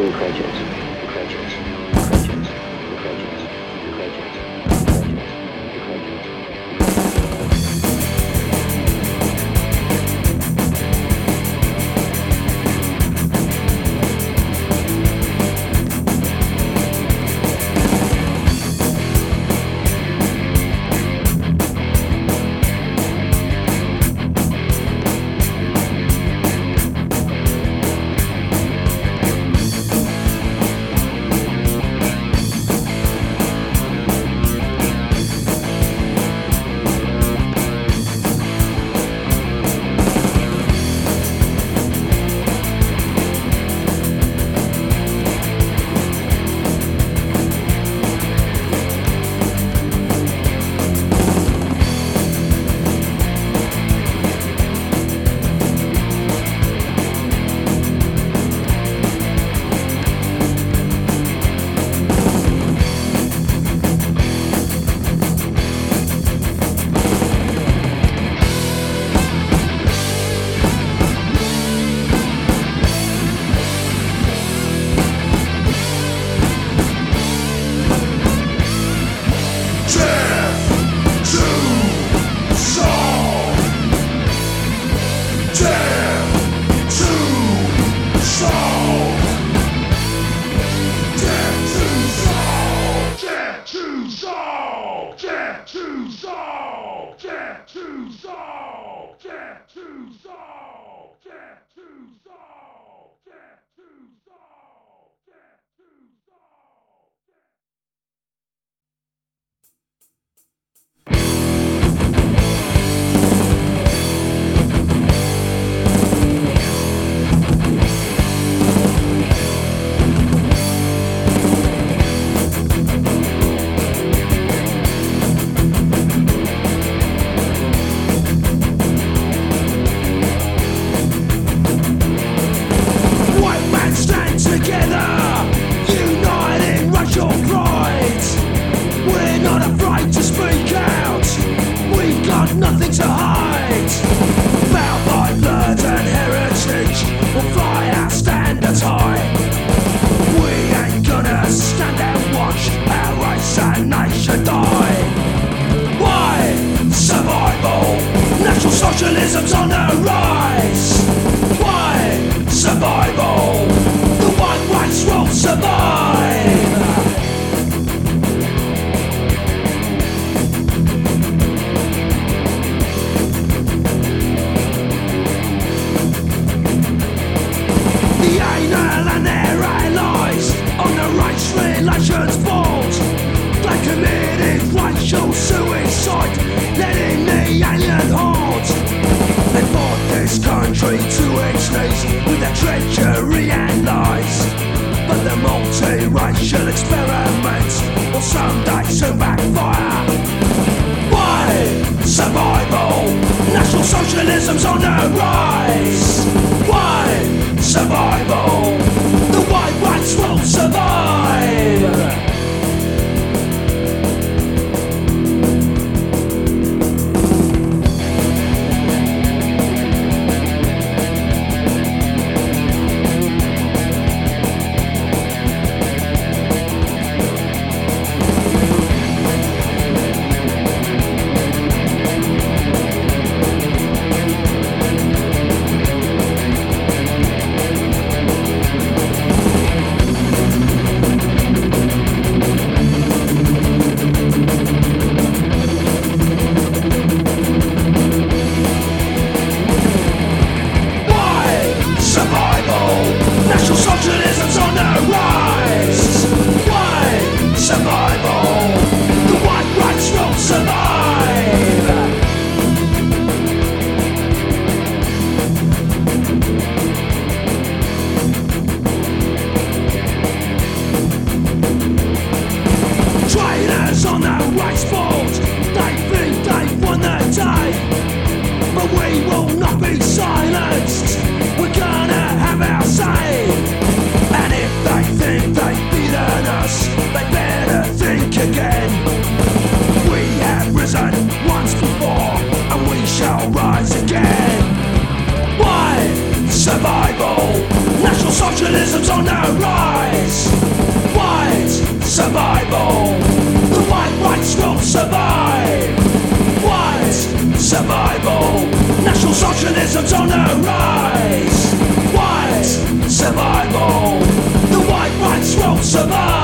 不可以九不可 Two song! Yeah, two song! Yeah, two song! Socialism's on the rise. Why? Survival. The white once won't survive. The anal and their allies on the right's relations fault that committed racial suicide, letting the alien hordes. They brought this country to its knees with their treachery and lies. But the multiracial experiments will someday soon backfire. Why? Survival! National Socialism's on the rise! survival. National socialism's on the rise. White survival. The white rights won't survive.